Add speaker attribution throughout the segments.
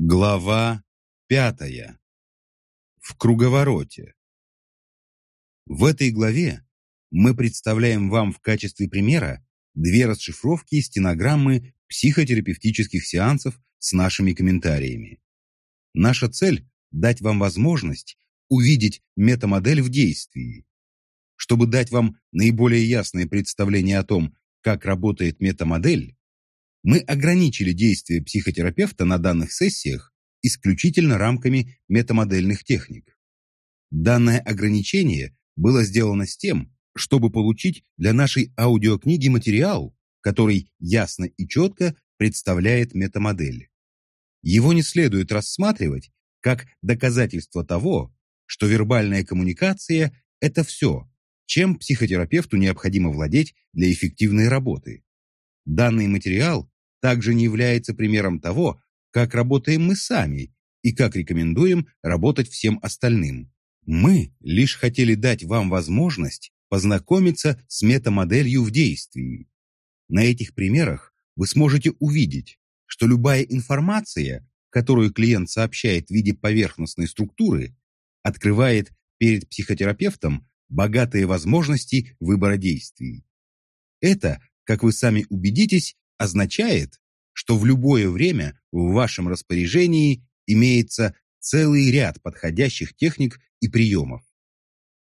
Speaker 1: Глава пятая. В круговороте. В этой главе мы представляем вам в качестве примера две расшифровки и стенограммы психотерапевтических сеансов с нашими комментариями. Наша цель – дать вам возможность увидеть метамодель в действии. Чтобы дать вам наиболее ясное представление о том, как работает метамодель, мы ограничили действие психотерапевта на данных сессиях исключительно рамками метамодельных техник. Данное ограничение было сделано с тем, чтобы получить для нашей аудиокниги материал, который ясно и четко представляет метамодель. Его не следует рассматривать как доказательство того, что вербальная коммуникация – это все, чем психотерапевту необходимо владеть для эффективной работы. Данный материал также не является примером того, как работаем мы сами и как рекомендуем работать всем остальным. Мы лишь хотели дать вам возможность познакомиться с метамоделью в действии. На этих примерах вы сможете увидеть, что любая информация, которую клиент сообщает в виде поверхностной структуры, открывает перед психотерапевтом богатые возможности выбора действий. Это, как вы сами убедитесь, означает, что в любое время в вашем распоряжении имеется целый ряд подходящих техник и приемов.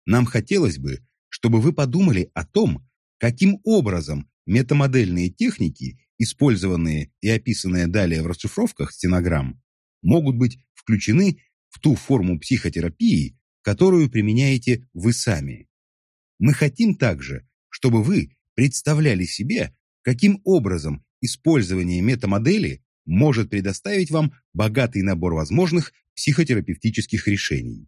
Speaker 1: Нам хотелось бы, чтобы вы подумали о том, каким образом метамодельные техники, использованные и описанные далее в расшифровках стенограмм, могут быть включены в ту форму психотерапии, которую применяете вы сами. Мы хотим также, чтобы вы представляли себе, каким образом использование метамодели может предоставить вам богатый набор возможных психотерапевтических решений.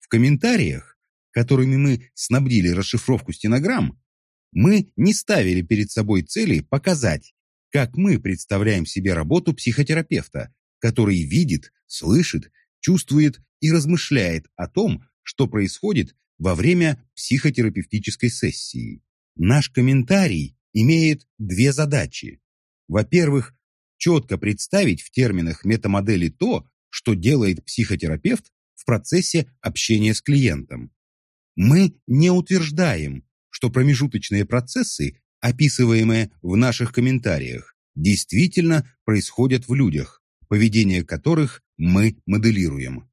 Speaker 1: В комментариях, которыми мы снабдили расшифровку стенограмм, мы не ставили перед собой цели показать, как мы представляем себе работу психотерапевта, который видит, слышит, чувствует и размышляет о том, что происходит во время психотерапевтической сессии. Наш комментарий имеет две задачи. Во-первых, четко представить в терминах метамодели то, что делает психотерапевт в процессе общения с клиентом. Мы не утверждаем, что промежуточные процессы, описываемые в наших комментариях, действительно происходят в людях, поведение которых мы моделируем.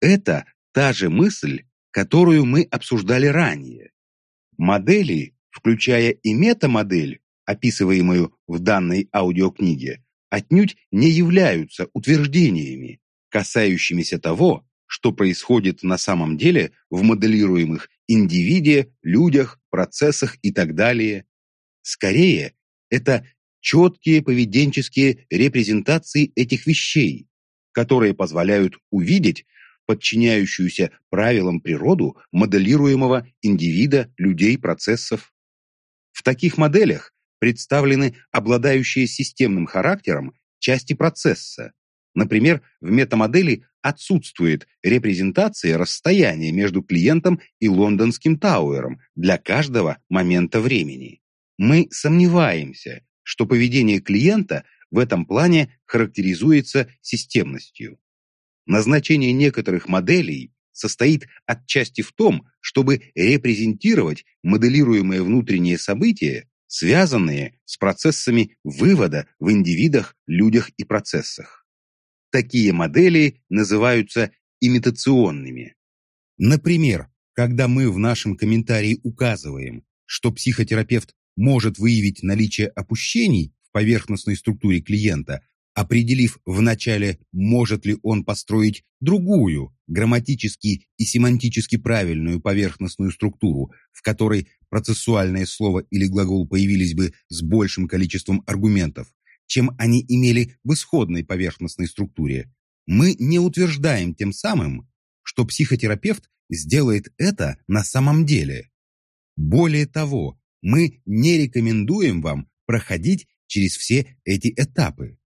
Speaker 1: Это та же мысль, которую мы обсуждали ранее. Модели включая и метамодель, описываемую в данной аудиокниге, отнюдь не являются утверждениями, касающимися того, что происходит на самом деле в моделируемых индивиде, людях, процессах и так далее. Скорее, это четкие поведенческие репрезентации этих вещей, которые позволяют увидеть подчиняющуюся правилам природу моделируемого индивида, людей, процессов. В таких моделях представлены обладающие системным характером части процесса. Например, в метамодели отсутствует репрезентация расстояния между клиентом и лондонским Тауэром для каждого момента времени. Мы сомневаемся, что поведение клиента в этом плане характеризуется системностью. Назначение некоторых моделей состоит отчасти в том, чтобы репрезентировать моделируемые внутренние события, связанные с процессами вывода в индивидах, людях и процессах. Такие модели называются имитационными. Например, когда мы в нашем комментарии указываем, что психотерапевт может выявить наличие опущений в поверхностной структуре клиента, определив вначале, может ли он построить другую, грамматически и семантически правильную поверхностную структуру, в которой процессуальное слово или глагол появились бы с большим количеством аргументов, чем они имели в исходной поверхностной структуре, мы не утверждаем тем самым, что психотерапевт сделает это на самом деле. Более того, мы не рекомендуем вам проходить через все эти этапы.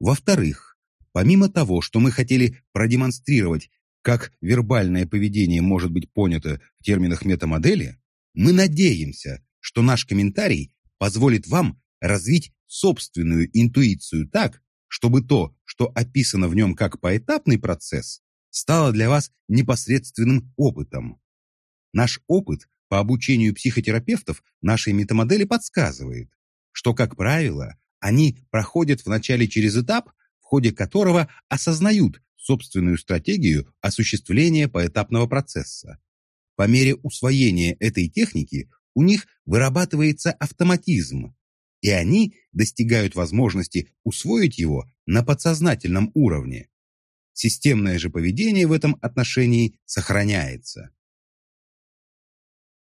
Speaker 1: Во-вторых, помимо того, что мы хотели продемонстрировать, как вербальное поведение может быть понято в терминах метамодели, мы надеемся, что наш комментарий позволит вам развить собственную интуицию так, чтобы то, что описано в нем как поэтапный процесс, стало для вас непосредственным опытом. Наш опыт по обучению психотерапевтов нашей метамодели подсказывает, что, как правило, они проходят вначале через этап, в ходе которого осознают собственную стратегию осуществления поэтапного процесса. По мере усвоения этой техники у них вырабатывается автоматизм, и они достигают возможности усвоить его на подсознательном уровне. Системное же поведение в этом отношении сохраняется.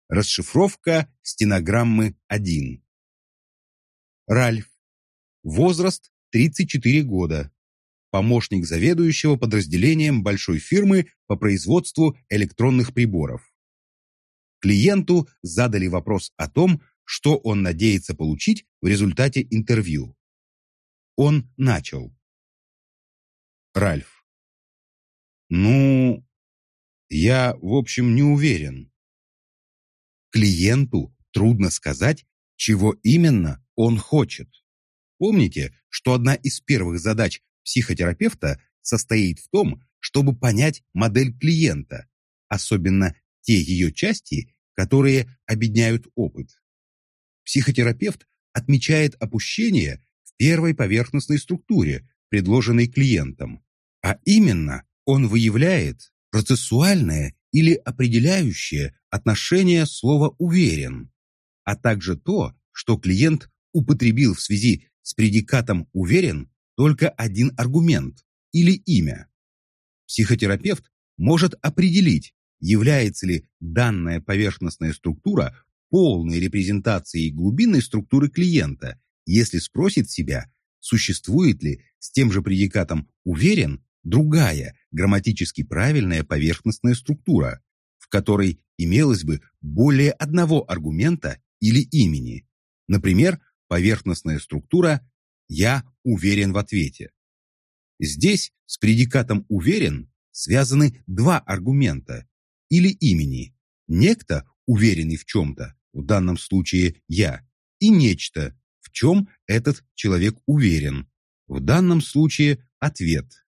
Speaker 1: Расшифровка стенограммы 1. Ральф. Возраст 34 года. Помощник заведующего подразделением большой фирмы по производству электронных приборов. Клиенту задали вопрос о том, что он надеется получить в результате интервью. Он начал. Ральф. Ну, я, в общем, не уверен. Клиенту трудно сказать, чего именно он хочет. Помните, что одна из первых задач психотерапевта состоит в том, чтобы понять модель клиента, особенно те ее части, которые объединяют опыт? Психотерапевт отмечает опущение в первой поверхностной структуре, предложенной клиентом, а именно он выявляет процессуальное или определяющее отношение слова «уверен», а также то, что клиент употребил в связи с предикатом «уверен» только один аргумент или имя. Психотерапевт может определить, является ли данная поверхностная структура полной репрезентацией глубинной структуры клиента, если спросит себя, существует ли с тем же предикатом «уверен» другая, грамматически правильная поверхностная структура, в которой имелось бы более одного аргумента или имени. Например, поверхностная структура «я уверен в ответе». Здесь с предикатом «уверен» связаны два аргумента или имени. Некто, уверенный в чем-то, в данном случае я, и нечто, в чем этот человек уверен, в данном случае ответ.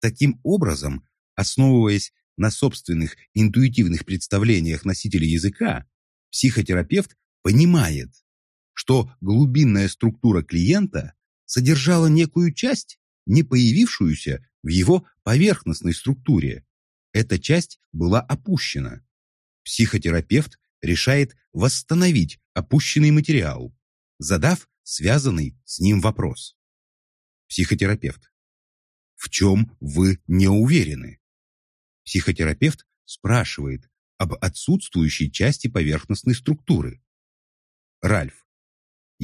Speaker 1: Таким образом, основываясь на собственных интуитивных представлениях носителя языка, психотерапевт понимает, что глубинная структура клиента содержала некую часть, не появившуюся в его поверхностной структуре. Эта часть была опущена. Психотерапевт решает восстановить опущенный материал, задав связанный с ним вопрос. Психотерапевт. В чем вы не уверены? Психотерапевт спрашивает об отсутствующей части поверхностной структуры. Ральф.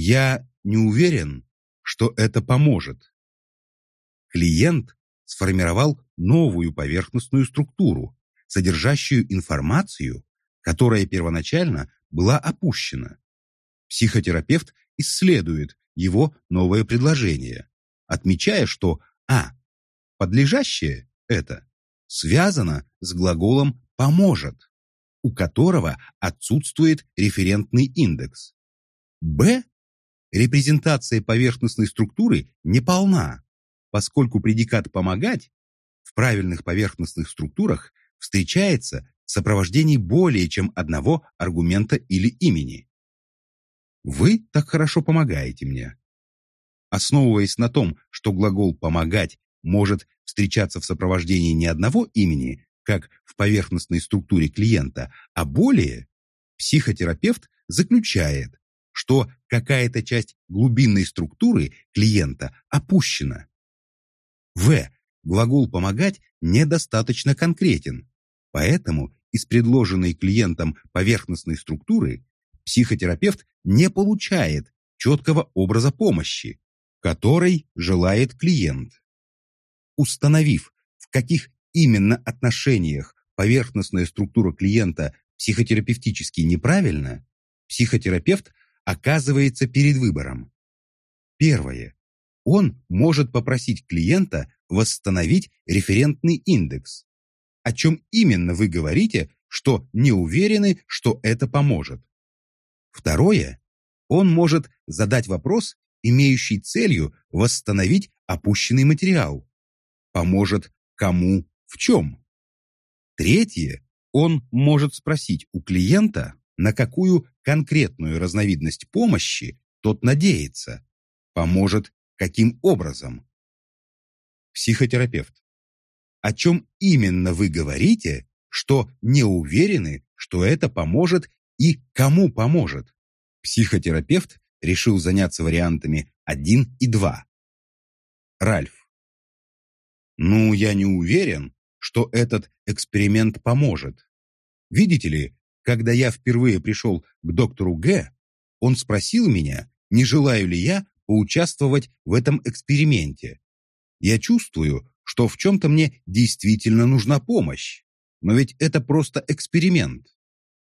Speaker 1: Я не уверен, что это поможет. Клиент сформировал новую поверхностную структуру, содержащую информацию которая первоначально была опущена. Психотерапевт исследует его новое предложение, отмечая, что а. Подлежащее это связано с глаголом «поможет», у которого отсутствует референтный индекс. Б. Репрезентация поверхностной структуры неполна, поскольку предикат «помогать» в правильных поверхностных структурах встречается в сопровождении более чем одного аргумента или имени. Вы так хорошо помогаете мне. Основываясь на том, что глагол «помогать» может встречаться в сопровождении не одного имени, как в поверхностной структуре клиента, а более, психотерапевт заключает, что какая-то часть глубинной структуры клиента опущена. В. Глагол «помогать» недостаточно конкретен, поэтому из предложенной клиентом поверхностной структуры психотерапевт не получает четкого образа помощи, который желает клиент. Установив, в каких именно отношениях поверхностная структура клиента психотерапевтически неправильна, психотерапевт оказывается перед выбором. Первое. Он может попросить клиента восстановить референтный индекс, о чем именно вы говорите, что не уверены, что это поможет. Второе, он может задать вопрос имеющий целью восстановить опущенный материал. Поможет кому в чем. Третье, он может спросить у клиента, на какую конкретную разновидность помощи тот надеется. Поможет каким образом. Психотерапевт. О чем именно вы говорите, что не уверены, что это поможет и кому поможет? Психотерапевт решил заняться вариантами 1 и 2. Ральф. Ну, я не уверен, что этот эксперимент поможет. Видите ли, когда я впервые пришел к доктору Г, он спросил меня, не желаю ли я поучаствовать в этом эксперименте. Я чувствую, что в чем-то мне действительно нужна помощь. Но ведь это просто эксперимент.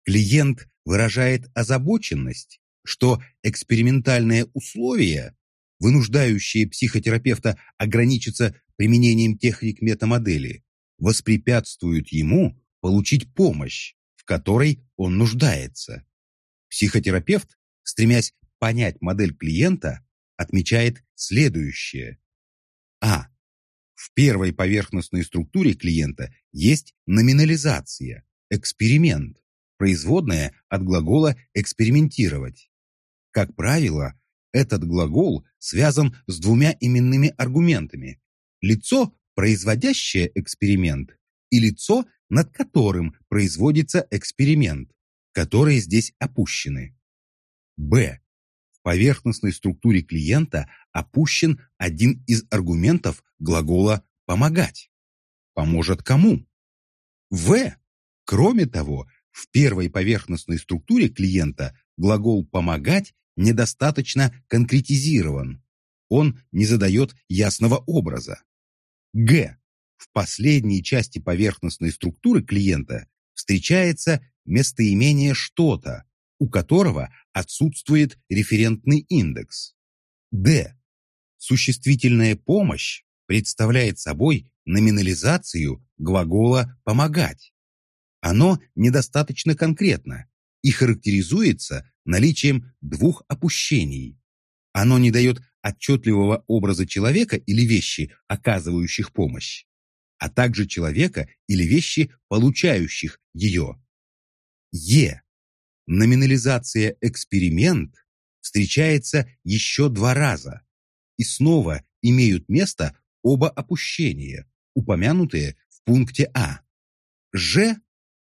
Speaker 1: Клиент выражает озабоченность, что экспериментальные условия, вынуждающие психотерапевта ограничиться применением техник метамодели, воспрепятствуют ему получить помощь, которой он нуждается. Психотерапевт, стремясь понять модель клиента, отмечает следующее. А. В первой поверхностной структуре клиента есть номинализация, эксперимент, производная от глагола «экспериментировать». Как правило, этот глагол связан с двумя именными аргументами. Лицо, производящее эксперимент, и лицо, над которым производится эксперимент, которые здесь опущены. Б. В поверхностной структуре клиента опущен один из аргументов глагола «помогать». Поможет кому? В. Кроме того, в первой поверхностной структуре клиента глагол «помогать» недостаточно конкретизирован. Он не задает ясного образа. Г. В последней части поверхностной структуры клиента встречается местоимение «что-то», у которого отсутствует референтный индекс. Д. Существительная помощь представляет собой номинализацию глагола «помогать». Оно недостаточно конкретно и характеризуется наличием двух опущений. Оно не дает отчетливого образа человека или вещи, оказывающих помощь, а также человека или вещи, получающих ее. Е. Номинализация «эксперимент» встречается еще два раза, и снова имеют место оба опущения, упомянутые в пункте А. Ж.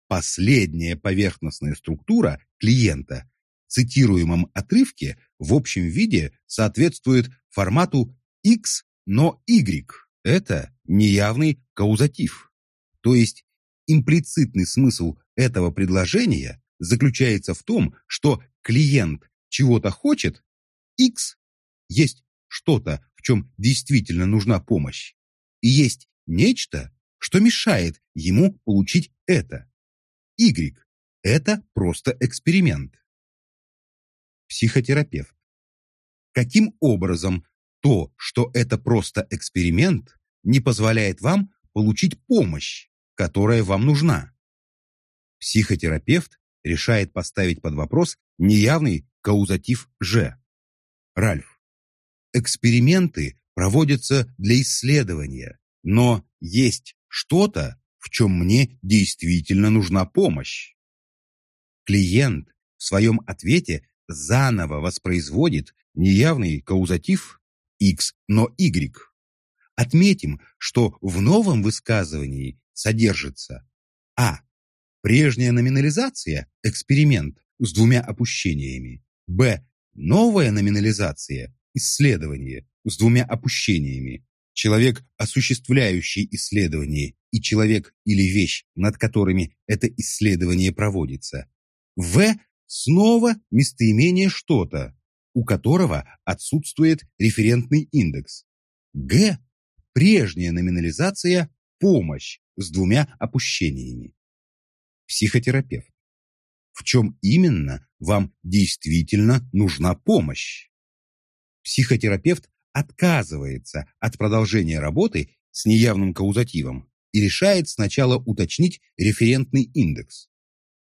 Speaker 1: Последняя поверхностная структура клиента цитируемом отрывке в общем виде соответствует формату X, но Y. Это неявный каузатив. То есть имплицитный смысл этого предложения заключается в том, что клиент чего-то хочет, X есть что-то, в чем действительно нужна помощь, и есть нечто, что мешает ему получить это. Y – это просто эксперимент психотерапевт. Каким образом то, что это просто эксперимент, не позволяет вам получить помощь, которая вам нужна? Психотерапевт решает поставить под вопрос неявный каузатив «ж». Ральф. Эксперименты проводятся для исследования, но есть что-то, в чем мне действительно нужна помощь. Клиент в своем ответе заново воспроизводит неявный каузатив X, но Y. Отметим, что в новом высказывании содержится А. Прежняя номинализация – эксперимент с двумя опущениями. Б. Новая номинализация – исследование с двумя опущениями. Человек, осуществляющий исследование, и человек или вещь, над которыми это исследование проводится. В Снова местоимение «что-то», у которого отсутствует референтный индекс. Г. Прежняя номинализация «помощь» с двумя опущениями. Психотерапевт. В чем именно вам действительно нужна помощь? Психотерапевт отказывается от продолжения работы с неявным каузативом и решает сначала уточнить референтный индекс.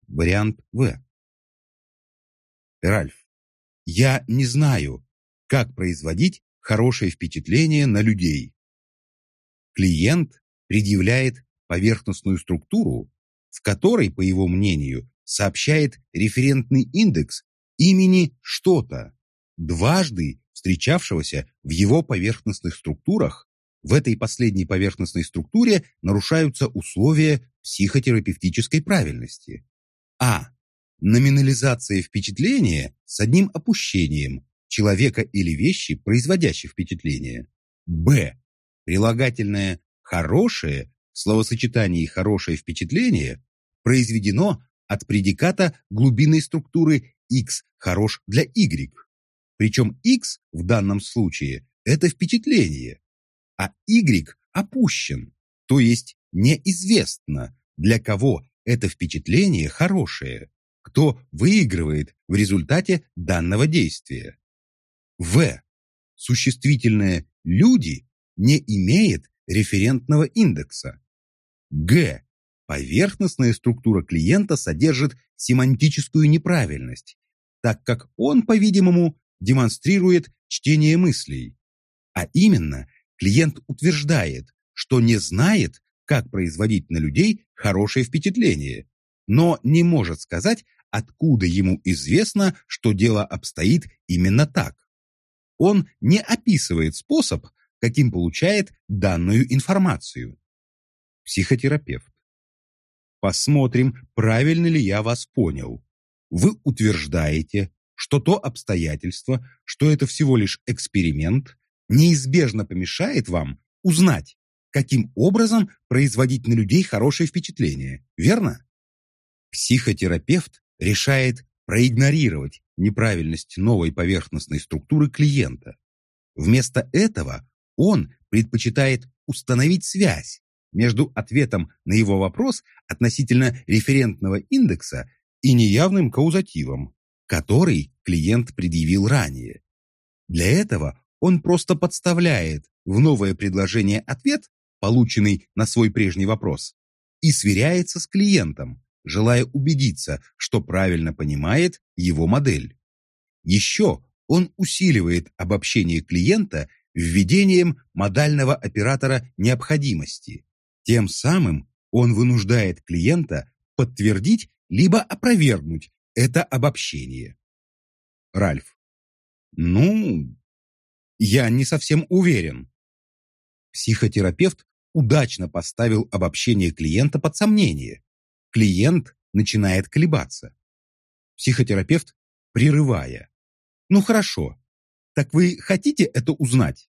Speaker 1: Вариант В. Ральф, я не знаю, как производить хорошее впечатление на людей. Клиент предъявляет поверхностную структуру, в которой, по его мнению, сообщает референтный индекс имени что-то, дважды встречавшегося в его поверхностных структурах. В этой последней поверхностной структуре нарушаются условия психотерапевтической правильности. А. Номинализация впечатления с одним опущением человека или вещи, производящей впечатление. Б. Прилагательное «хорошее» в словосочетании «хорошее впечатление» произведено от предиката глубинной структуры X хорош для Y. Причем X в данном случае – это впечатление, а Y опущен, то есть неизвестно, для кого это впечатление хорошее, кто выигрывает в результате данного действия. В. Существительное «люди» не имеет референтного индекса. Г. Поверхностная структура клиента содержит семантическую неправильность, так как он, по-видимому, демонстрирует чтение мыслей. А именно, клиент утверждает, что не знает, как производить на людей хорошее впечатление, но не может сказать, откуда ему известно, что дело обстоит именно так. Он не описывает способ, каким получает данную информацию. Психотерапевт. Посмотрим, правильно ли я вас понял. Вы утверждаете, что то обстоятельство, что это всего лишь эксперимент, неизбежно помешает вам узнать, каким образом производить на людей хорошее впечатление, верно? Психотерапевт решает проигнорировать неправильность новой поверхностной структуры клиента. Вместо этого он предпочитает установить связь между ответом на его вопрос относительно референтного индекса и неявным каузативом, который клиент предъявил ранее. Для этого он просто подставляет в новое предложение ответ, полученный на свой прежний вопрос, и сверяется с клиентом, желая убедиться, что правильно понимает его модель. Еще он усиливает обобщение клиента введением модального оператора необходимости. Тем самым он вынуждает клиента подтвердить либо опровергнуть это обобщение. Ральф. Ну, я не совсем уверен. Психотерапевт удачно поставил обобщение клиента под сомнение. Клиент начинает колебаться. Психотерапевт, прерывая. Ну хорошо, так вы хотите это узнать?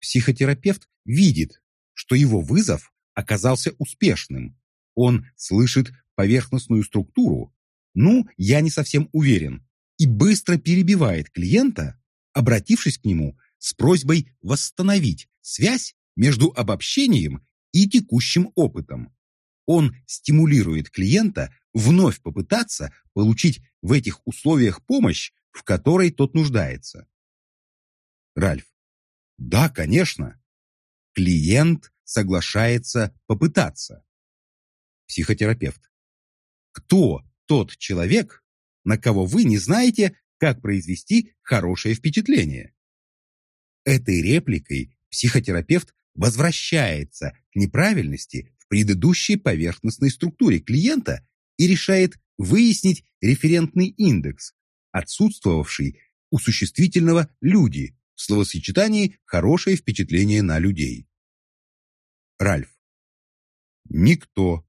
Speaker 1: Психотерапевт видит, что его вызов оказался успешным. Он слышит поверхностную структуру, ну, я не совсем уверен, и быстро перебивает клиента, обратившись к нему с просьбой восстановить связь между обобщением и текущим опытом. Он стимулирует клиента вновь попытаться получить в этих условиях помощь, в которой тот нуждается. Ральф. Да, конечно. Клиент соглашается попытаться. Психотерапевт. Кто тот человек, на кого вы не знаете, как произвести хорошее впечатление? Этой репликой психотерапевт возвращается к неправильности в предыдущей поверхностной структуре клиента и решает выяснить референтный индекс, отсутствовавший у существительного «люди» в словосочетании «хорошее впечатление на людей». Ральф. Никто.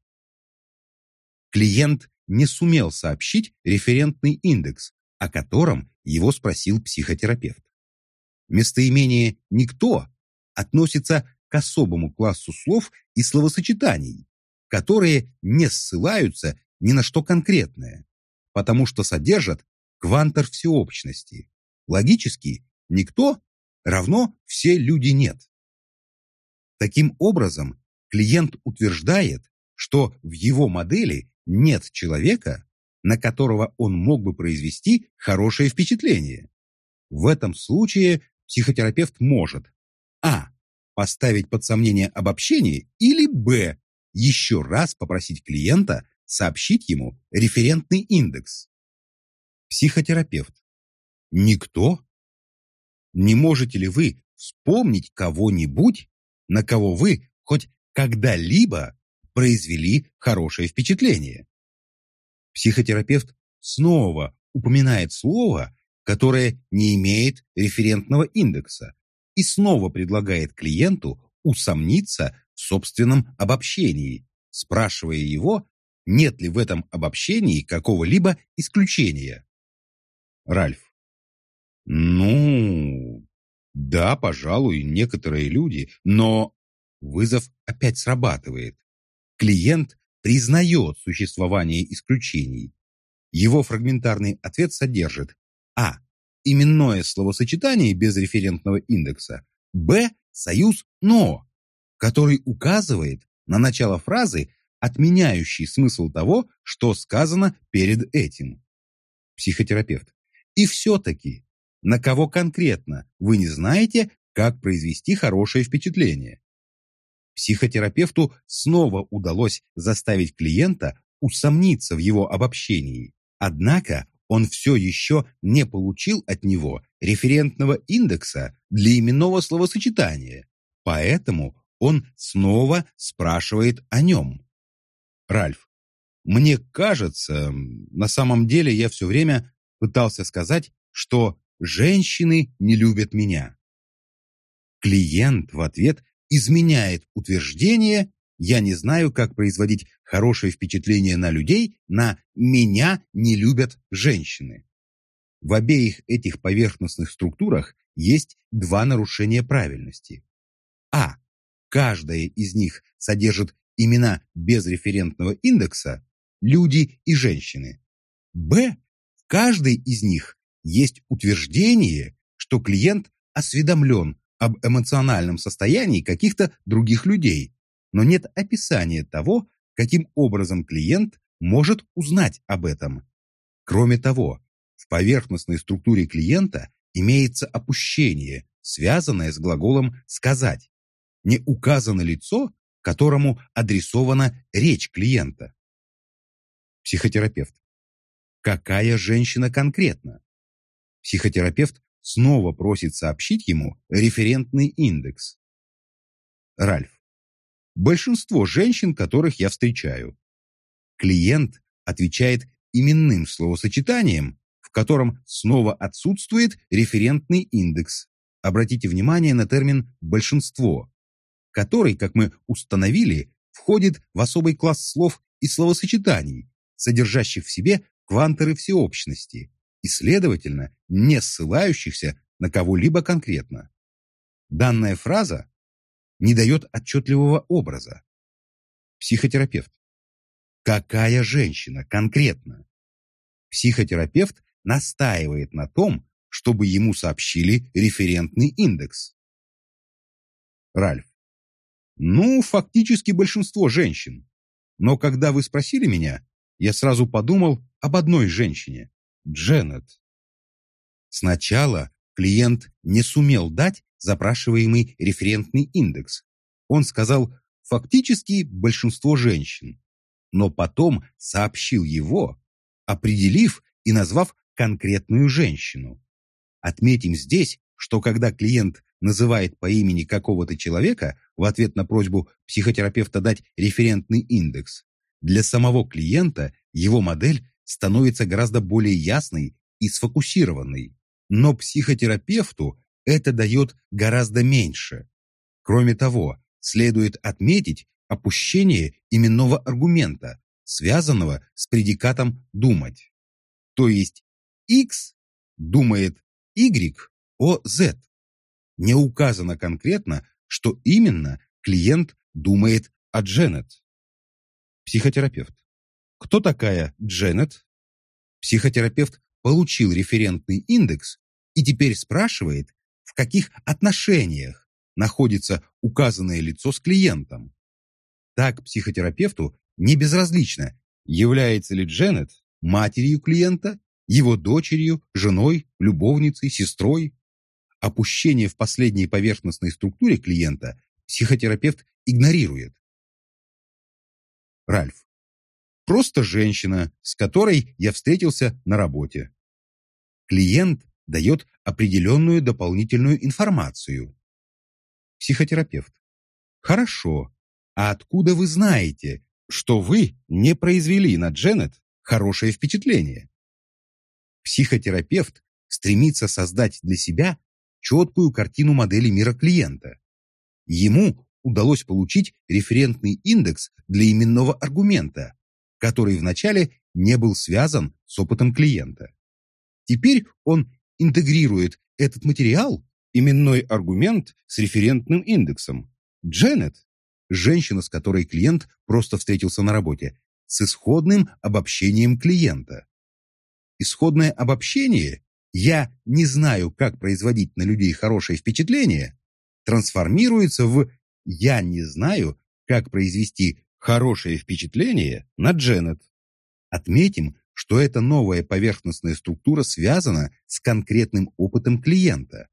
Speaker 1: Клиент не сумел сообщить референтный индекс, о котором его спросил психотерапевт. Местоимение «никто» относится к особому классу слов и словосочетаний, которые не ссылаются ни на что конкретное, потому что содержат квантор всеобщности. Логически «никто» равно «все люди нет». Таким образом, клиент утверждает, что в его модели нет человека, на которого он мог бы произвести хорошее впечатление. В этом случае психотерапевт может а. поставить под сомнение обобщение или б. еще раз попросить клиента сообщить ему референтный индекс. Психотерапевт. Никто? Не можете ли вы вспомнить кого-нибудь, на кого вы хоть когда-либо произвели хорошее впечатление? Психотерапевт снова упоминает слово, которое не имеет референтного индекса, и снова предлагает клиенту усомниться в собственном обобщении, спрашивая его, нет ли в этом обобщении какого-либо исключения. Ральф. Ну, да, пожалуй, некоторые люди, но вызов опять срабатывает. Клиент признает существование исключений. Его фрагментарный ответ содержит а. Именное словосочетание без референтного индекса. Б. Союз «но», который указывает на начало фразы, отменяющий смысл того, что сказано перед этим. Психотерапевт. И все-таки, на кого конкретно вы не знаете, как произвести хорошее впечатление? Психотерапевту снова удалось заставить клиента усомниться в его обобщении. Однако он все еще не получил от него референтного индекса для именного словосочетания, поэтому он снова спрашивает о нем. Ральф, мне кажется, на самом деле я все время пытался сказать, что женщины не любят меня. Клиент в ответ изменяет утверждение «я не знаю, как производить хорошее впечатление на людей» на «меня не любят женщины». В обеих этих поверхностных структурах есть два нарушения правильности. А. Каждая из них содержит имена без референтного индекса «люди» и «женщины». Б. Каждой из них есть утверждение, что клиент осведомлен об эмоциональном состоянии каких-то других людей, но нет описания того, каким образом клиент может узнать об этом. Кроме того, в поверхностной структуре клиента имеется опущение, связанное с глаголом «сказать». Не указано лицо, которому адресована речь клиента. Психотерапевт. Какая женщина конкретно? Психотерапевт снова просит сообщить ему референтный индекс. Ральф. Большинство женщин, которых я встречаю. Клиент отвечает именным словосочетанием, в котором снова отсутствует референтный индекс. Обратите внимание на термин «большинство», который, как мы установили, входит в особый класс слов и словосочетаний, содержащих в себе квантеры всеобщности и, следовательно, не ссылающихся на кого-либо конкретно. Данная фраза не дает отчетливого образа. Психотерапевт. Какая женщина конкретно? Психотерапевт настаивает на том, чтобы ему сообщили референтный индекс. Ральф. Ну, фактически большинство женщин. Но когда вы спросили меня, я сразу подумал об одной женщине – Дженнет. Сначала клиент не сумел дать запрашиваемый референтный индекс. Он сказал фактически большинство женщин, но потом сообщил его, определив и назвав конкретную женщину. Отметим здесь, что когда клиент называет по имени какого-то человека в ответ на просьбу психотерапевта дать референтный индекс, для самого клиента его модель становится гораздо более ясной и сфокусированной. Но психотерапевту это дает гораздо меньше. Кроме того, следует отметить опущение именного аргумента, связанного с предикатом «думать». То есть X думает Y о Z. Не указано конкретно, что именно клиент думает о Дженнет. Психотерапевт. Кто такая Дженнет? Психотерапевт получил референтный индекс и теперь спрашивает, в каких отношениях находится указанное лицо с клиентом. Так психотерапевту не безразлично, является ли Дженнет матерью клиента, его дочерью, женой, любовницей, сестрой, опущение в последней поверхностной структуре клиента психотерапевт игнорирует. Ральф. Просто женщина, с которой я встретился на работе. Клиент дает определенную дополнительную информацию. Психотерапевт. Хорошо. А откуда вы знаете, что вы не произвели на Дженнет хорошее впечатление? Психотерапевт стремится создать для себя четкую картину модели мира клиента. Ему удалось получить референтный индекс для именного аргумента, который вначале не был связан с опытом клиента. Теперь он интегрирует этот материал, именной аргумент с референтным индексом. Дженнет, женщина, с которой клиент просто встретился на работе, с исходным обобщением клиента. Исходное обобщение «я не знаю, как производить на людей хорошее впечатление» трансформируется в «я не знаю, как произвести хорошее впечатление на Дженнет». Отметим, что эта новая поверхностная структура связана с конкретным опытом клиента.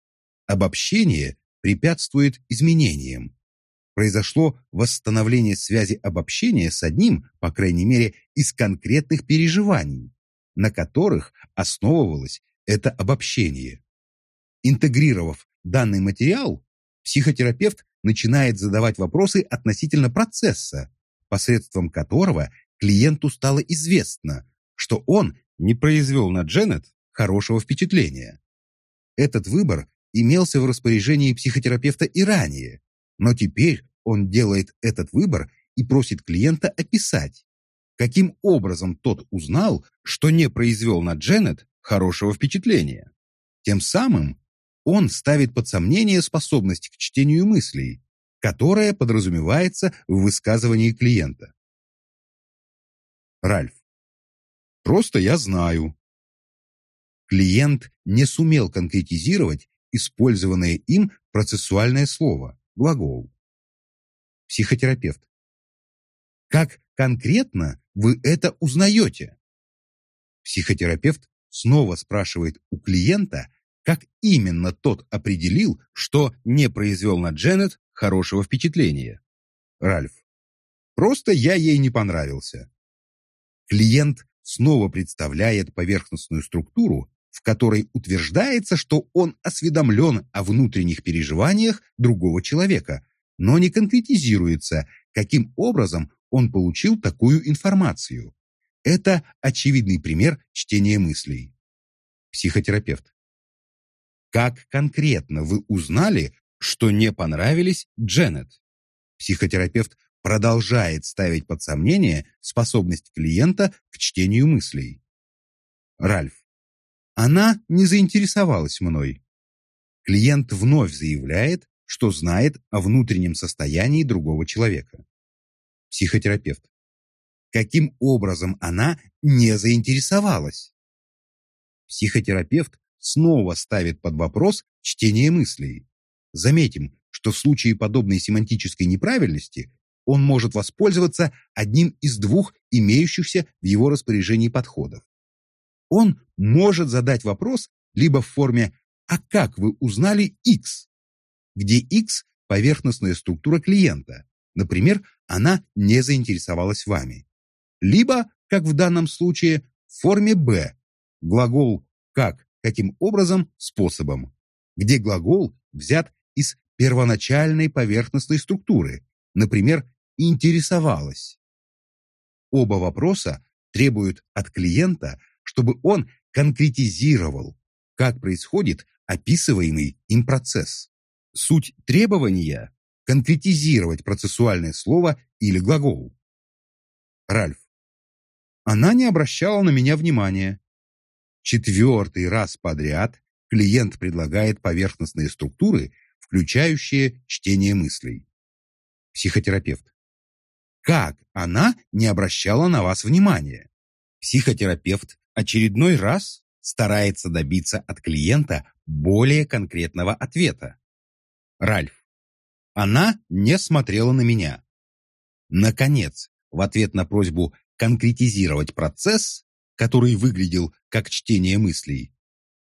Speaker 1: Обобщение препятствует изменениям. Произошло восстановление связи обобщения с одним, по крайней мере, из конкретных переживаний, на которых основывалось это обобщение. Интегрировав данный материал, психотерапевт начинает задавать вопросы относительно процесса, посредством которого клиенту стало известно, что он не произвел на Дженнет хорошего впечатления. Этот выбор имелся в распоряжении психотерапевта и ранее, но теперь он делает этот выбор и просит клиента описать, каким образом тот узнал, что не произвел на Дженнет хорошего впечатления. Тем самым он ставит под сомнение способность к чтению мыслей, которая подразумевается в высказывании клиента. Ральф. Просто я знаю. Клиент не сумел конкретизировать использованное им процессуальное слово, глагол. Психотерапевт. Как конкретно вы это узнаете? Психотерапевт снова спрашивает у клиента, как именно тот определил, что не произвел на Дженнет хорошего впечатления. Ральф. Просто я ей не понравился. Клиент снова представляет поверхностную структуру, в которой утверждается, что он осведомлен о внутренних переживаниях другого человека, но не конкретизируется, каким образом он получил такую информацию. Это очевидный пример чтения мыслей. Психотерапевт. Как конкретно вы узнали, что не понравились Дженнет? Психотерапевт продолжает ставить под сомнение способность клиента к чтению мыслей. Ральф. Она не заинтересовалась мной. Клиент вновь заявляет, что знает о внутреннем состоянии другого человека. Психотерапевт. Каким образом она не заинтересовалась? Психотерапевт снова ставит под вопрос чтение мыслей. Заметим, что в случае подобной семантической неправильности он может воспользоваться одним из двух имеющихся в его распоряжении подходов. Он может задать вопрос либо в форме «А как вы узнали X?», где X – поверхностная структура клиента, например, она не заинтересовалась вами, либо, как в данном случае, в форме «Б», глагол «как», каким образом, способом, где глагол взят из первоначальной поверхностной структуры, например, интересовалась. Оба вопроса требуют от клиента, чтобы он конкретизировал, как происходит описываемый им процесс. Суть требования – конкретизировать процессуальное слово или глагол. Ральф. Она не обращала на меня внимания. Четвертый раз подряд клиент предлагает поверхностные структуры, включающие чтение мыслей. Психотерапевт. Как она не обращала на вас внимания? Психотерапевт очередной раз старается добиться от клиента более конкретного ответа. Ральф. Она не смотрела на меня. Наконец, в ответ на просьбу конкретизировать процесс, который выглядел как чтение мыслей,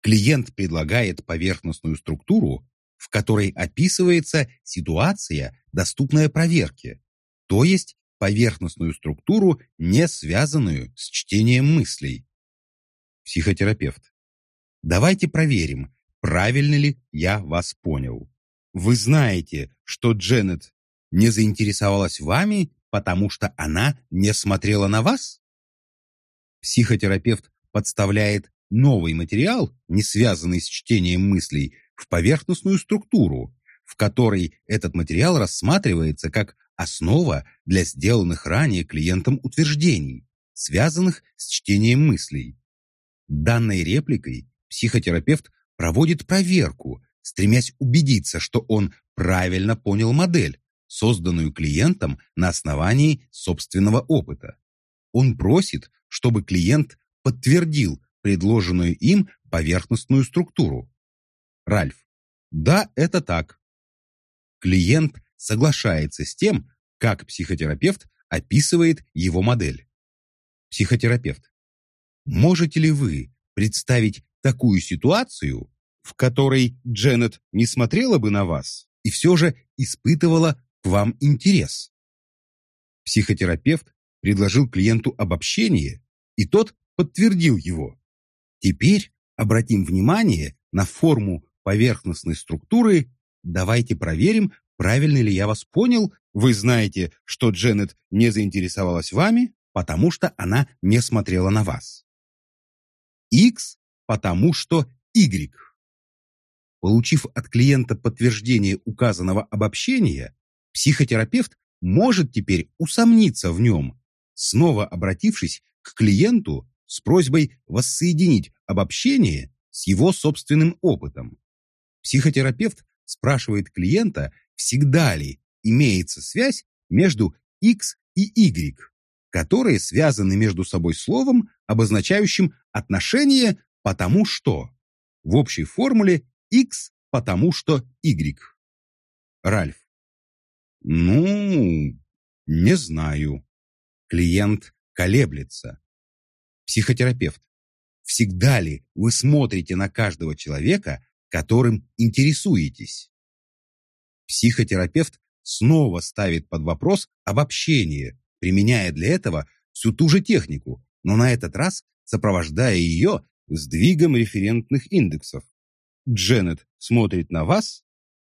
Speaker 1: клиент предлагает поверхностную структуру, в которой описывается ситуация, доступная проверке, то есть поверхностную структуру, не связанную с чтением мыслей. Психотерапевт. давайте проверим, правильно ли я вас понял. Вы знаете, что Дженнет не заинтересовалась вами, потому что она не смотрела на вас? Психотерапевт подставляет новый материал, не связанный с чтением мыслей, в поверхностную структуру, в которой этот материал рассматривается как основа для сделанных ранее клиентом утверждений, связанных с чтением мыслей. Данной репликой психотерапевт проводит проверку, стремясь убедиться, что он правильно понял модель, созданную клиентом на основании собственного опыта. Он просит, чтобы клиент подтвердил предложенную им поверхностную структуру. Ральф. Да, это так. Клиент соглашается с тем, как психотерапевт описывает его модель. Психотерапевт. Можете ли вы представить такую ситуацию, в которой Дженнет не смотрела бы на вас и все же испытывала к вам интерес? Психотерапевт предложил клиенту обобщение, и тот подтвердил его. Теперь обратим внимание на форму поверхностной структуры. Давайте проверим, правильно ли я вас понял. Вы знаете, что Дженнет не заинтересовалась вами, потому что она не смотрела на вас. X, потому что Y. Получив от клиента подтверждение указанного обобщения, психотерапевт может теперь усомниться в нем, снова обратившись к клиенту с просьбой воссоединить обобщение с его собственным опытом. Психотерапевт спрашивает клиента, всегда ли имеется связь между X и Y, которые связаны между собой словом, обозначающим отношение «потому что». В общей формуле X потому что Y. Ральф. Ну, не знаю. Клиент колеблется. Психотерапевт. Всегда ли вы смотрите на каждого человека, которым интересуетесь? Психотерапевт снова ставит под вопрос обобщение, применяя для этого всю ту же технику, но на этот раз сопровождая ее сдвигом референтных индексов. Дженнет смотрит на вас,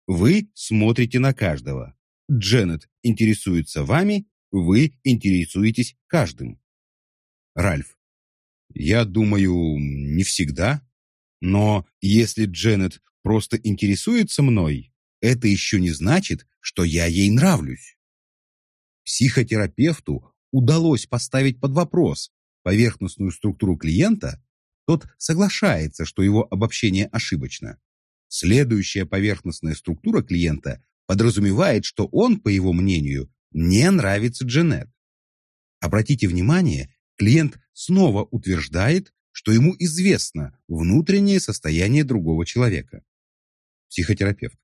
Speaker 1: вы смотрите на каждого. Дженнет интересуется вами, вы интересуетесь каждым. Ральф. Я думаю, не всегда. Но если Дженнет просто интересуется мной, это еще не значит, что я ей нравлюсь. Психотерапевту удалось поставить под вопрос поверхностную структуру клиента, тот соглашается, что его обобщение ошибочно. Следующая поверхностная структура клиента подразумевает, что он, по его мнению, не нравится Дженнет. Обратите внимание, клиент снова утверждает, что ему известно внутреннее состояние другого человека. Психотерапевт.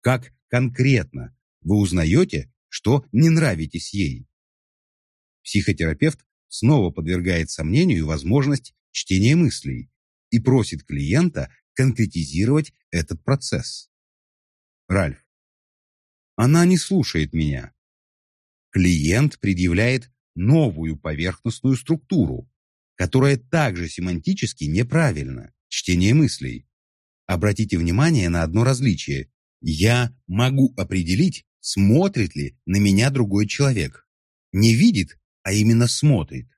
Speaker 1: Как конкретно вы узнаете, что не нравитесь ей? Психотерапевт снова подвергает сомнению возможность чтения мыслей и просит клиента конкретизировать этот процесс. Ральф. Она не слушает меня. Клиент предъявляет новую поверхностную структуру, которая также семантически неправильна, чтение мыслей. Обратите внимание на одно различие. Я могу определить, смотрит ли на меня другой человек. Не видит, а именно смотрит,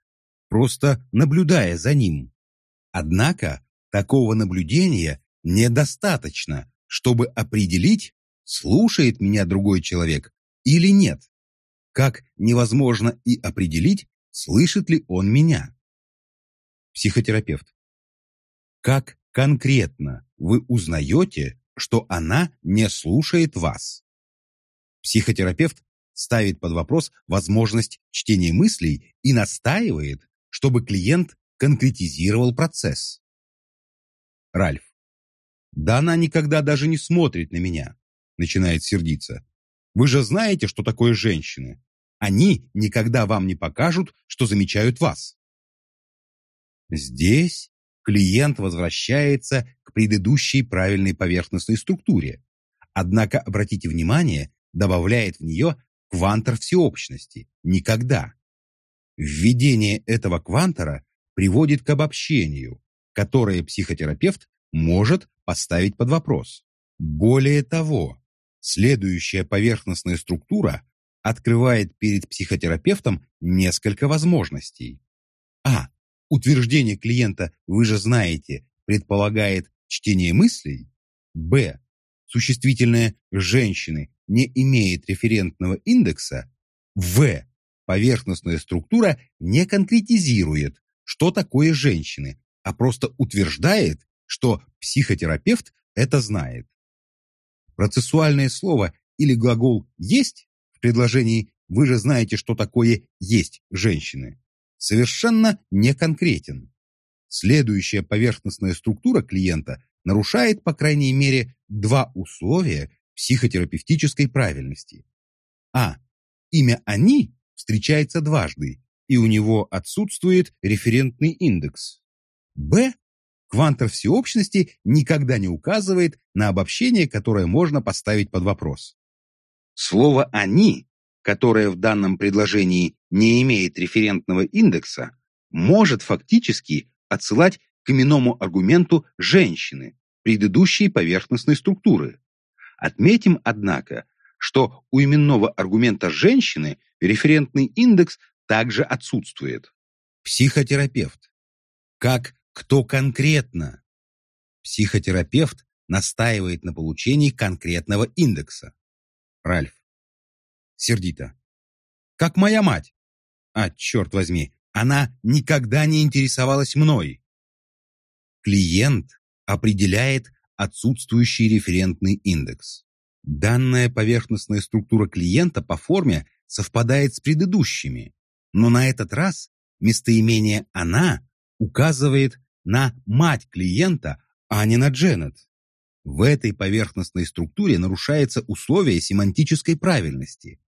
Speaker 1: просто наблюдая за ним. Однако такого наблюдения недостаточно, чтобы определить, слушает меня другой человек или нет как невозможно и определить, слышит ли он меня. Психотерапевт. Как конкретно вы узнаете, что она не слушает вас? Психотерапевт ставит под вопрос возможность чтения мыслей и настаивает, чтобы клиент конкретизировал процесс. Ральф. Да она никогда даже не смотрит на меня, начинает сердиться. Вы же знаете, что такое женщины. Они никогда вам не покажут, что замечают вас. Здесь клиент возвращается к предыдущей правильной поверхностной структуре. Однако, обратите внимание, добавляет в нее квантор всеобщности. Никогда. Введение этого квантора приводит к обобщению, которое психотерапевт может поставить под вопрос. Более того, следующая поверхностная структура открывает перед психотерапевтом несколько возможностей. А. Утверждение клиента «вы же знаете» предполагает чтение мыслей. Б. Существительное «женщины» не имеет референтного индекса. В. Поверхностная структура не конкретизирует, что такое женщины, а просто утверждает, что психотерапевт это знает. Процессуальное слово или глагол «есть» в предложении «вы же знаете, что такое «есть» женщины» совершенно не конкретен. Следующая поверхностная структура клиента нарушает, по крайней мере, два условия психотерапевтической правильности. А. Имя «они» встречается дважды, и у него отсутствует референтный индекс. Б. Квантор всеобщности никогда не указывает на обобщение, которое можно поставить под вопрос. Слово «они», которое в данном предложении не имеет референтного индекса, может фактически отсылать к именному аргументу женщины, предыдущей поверхностной структуры. Отметим, однако, что у именного аргумента женщины референтный индекс также отсутствует. Психотерапевт. Как кто конкретно? Психотерапевт настаивает на получении конкретного индекса. Ральф. Сердито. Как моя мать. А, черт возьми, она никогда не интересовалась мной. Клиент определяет отсутствующий референтный индекс. Данная поверхностная структура клиента по форме совпадает с предыдущими, но на этот раз местоимение «она» указывает на мать клиента, а не на Дженнет. В этой поверхностной структуре нарушается условие семантической правильности,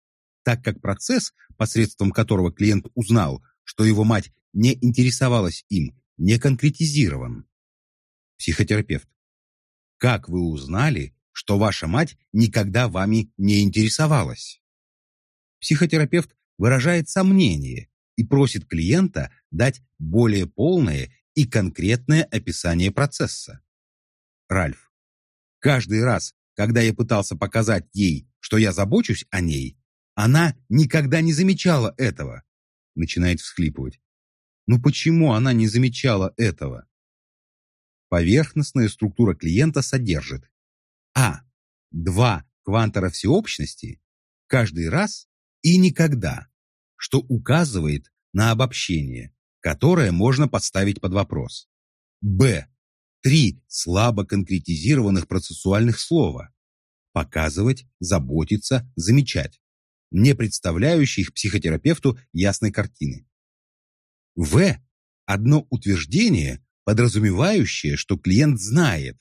Speaker 1: так как процесс, посредством которого клиент узнал, что его мать не интересовалась им, не конкретизирован. Психотерапевт. Как вы узнали, что ваша мать никогда вами не интересовалась? Психотерапевт выражает сомнение и просит клиента дать более полное и конкретное описание процесса. Ральф. Каждый раз, когда я пытался показать ей, что я забочусь о ней, она никогда не замечала этого. Начинает всхлипывать. Ну почему она не замечала этого? Поверхностная структура клиента содержит А. Два квантора всеобщности каждый раз и никогда, что указывает на обобщение, которое можно подставить под вопрос. Б. Три слабо конкретизированных процессуальных слова. Показывать, заботиться, замечать, не представляющих психотерапевту ясной картины. В. Одно утверждение, подразумевающее, что клиент знает,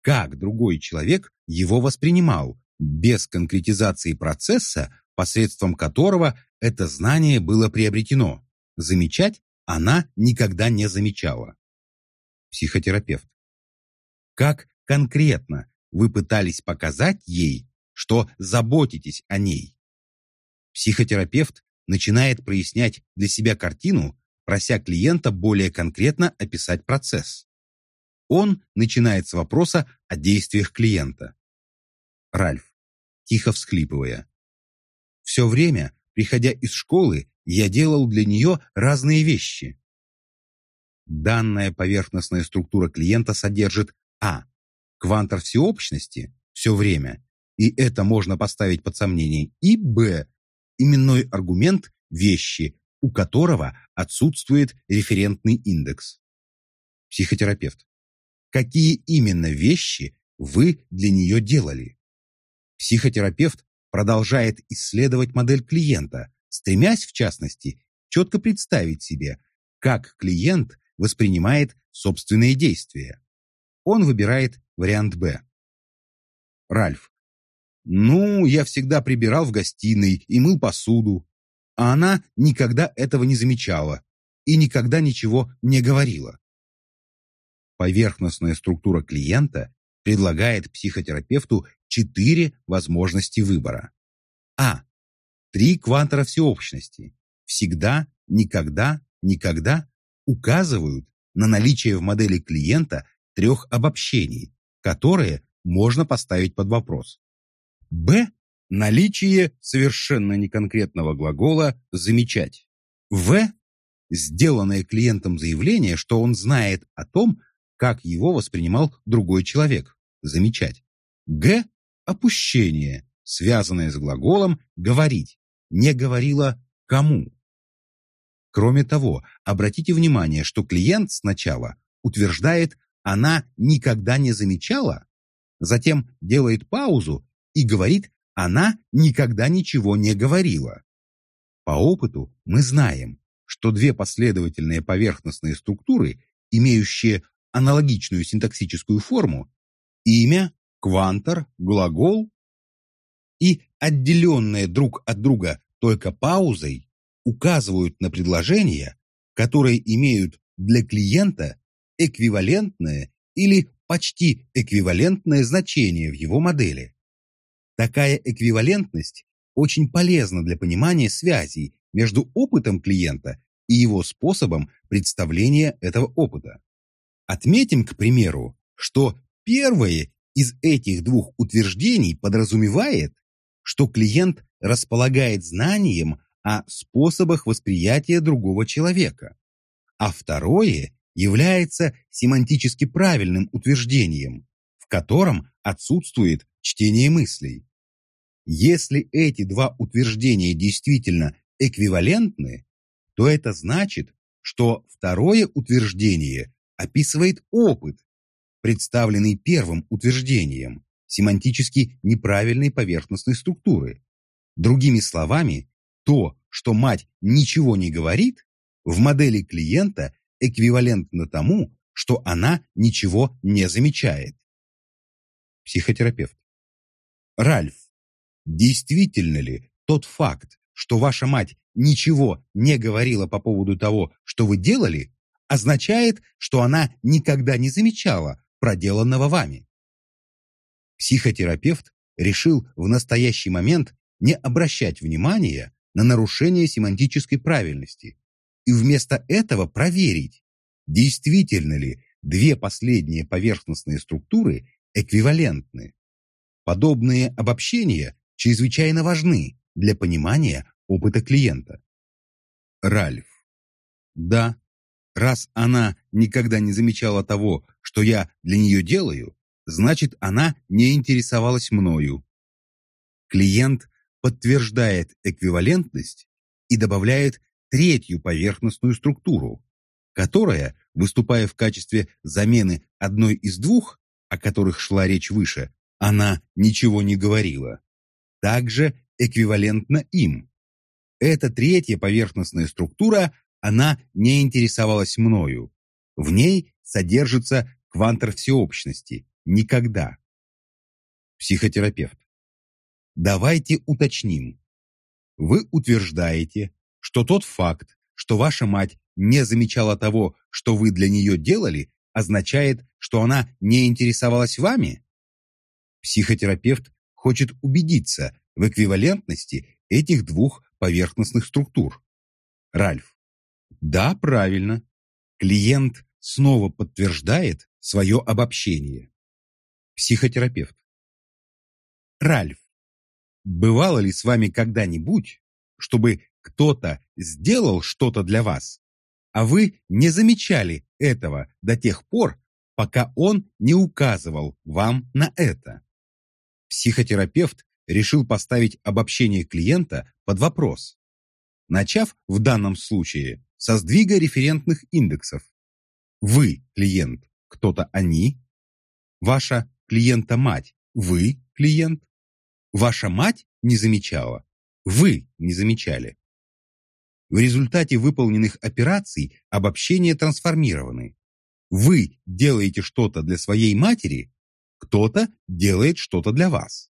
Speaker 1: как другой человек его воспринимал, без конкретизации процесса, посредством которого это знание было приобретено. Замечать она никогда не замечала. Психотерапевт. Как конкретно вы пытались показать ей, что заботитесь о ней? Психотерапевт начинает прояснять для себя картину, прося клиента более конкретно описать процесс. Он начинает с вопроса о действиях клиента. Ральф, тихо всхлипывая. Все время, приходя из школы, я делал для нее разные вещи. Данная поверхностная структура клиента содержит А. Квантор всеобщности все время, и это можно поставить под сомнение, и Б. Именной аргумент вещи, у которого отсутствует референтный индекс. Психотерапевт. Какие именно вещи вы для нее делали? Психотерапевт продолжает исследовать модель клиента, стремясь, в частности, четко представить себе, как клиент воспринимает собственные действия. Он выбирает вариант «Б». Ральф. «Ну, я всегда прибирал в гостиной и мыл посуду, а она никогда этого не замечала и никогда ничего не говорила». Поверхностная структура клиента предлагает психотерапевту четыре возможности выбора. А. Три квантора всеобщности всегда, никогда, никогда указывают на наличие в модели клиента трех обобщений, которые можно поставить под вопрос. Б. Наличие совершенно неконкретного глагола «замечать». В. Сделанное клиентом заявление, что он знает о том, как его воспринимал другой человек. Замечать. Г. Опущение, связанное с глаголом «говорить». Не говорила кому. Кроме того, обратите внимание, что клиент сначала утверждает «она никогда не замечала», затем делает паузу и говорит «она никогда ничего не говорила». По опыту мы знаем, что две последовательные поверхностные структуры, имеющие аналогичную синтаксическую форму, имя, квантор, глагол и отделенные друг от друга только паузой, указывают на предложения, которые имеют для клиента эквивалентное или почти эквивалентное значение в его модели. Такая эквивалентность очень полезна для понимания связей между опытом клиента и его способом представления этого опыта. Отметим, к примеру, что первое из этих двух утверждений подразумевает, что клиент располагает знанием о способах восприятия другого человека, а второе является семантически правильным утверждением, в котором отсутствует чтение мыслей. Если эти два утверждения действительно эквивалентны, то это значит, что второе утверждение описывает опыт, представленный первым утверждением семантически неправильной поверхностной структуры. Другими словами, то, что мать ничего не говорит, в модели клиента эквивалентно тому, что она ничего не замечает. Психотерапевт. Ральф, действительно ли тот факт, что ваша мать ничего не говорила по поводу того, что вы делали, означает, что она никогда не замечала проделанного вами? Психотерапевт решил в настоящий момент не обращать внимания на нарушение семантической правильности и вместо этого проверить, действительно ли две последние поверхностные структуры эквивалентны. Подобные обобщения чрезвычайно важны для понимания опыта клиента. Ральф. Да, раз она никогда не замечала того, что я для нее делаю, значит, она не интересовалась мною. Клиент подтверждает эквивалентность и добавляет третью поверхностную структуру, которая, выступая в качестве замены одной из двух, о которых шла речь выше, она ничего не говорила, также эквивалентна им. Эта третья поверхностная структура, она не интересовалась мною. В ней содержится квантор всеобщности. Никогда. Психотерапевт. Давайте уточним. Вы утверждаете, что тот факт, что ваша мать не замечала того, что вы для нее делали, означает, что она не интересовалась вами? Психотерапевт хочет убедиться в эквивалентности этих двух поверхностных структур. Ральф. Да, правильно. Клиент снова подтверждает свое обобщение. Психотерапевт. Ральф, бывало ли с вами когда-нибудь, чтобы кто-то сделал что-то для вас, а вы не замечали этого до тех пор, пока он не указывал вам на это. Психотерапевт решил поставить обобщение клиента под вопрос, начав в данном случае со сдвига референтных индексов. Вы, клиент, кто-то они, ваша клиента-мать, вы, клиент, ваша мать не замечала, вы не замечали. В результате выполненных операций обобщения трансформированы. Вы делаете что-то для своей матери, кто-то делает что-то для вас.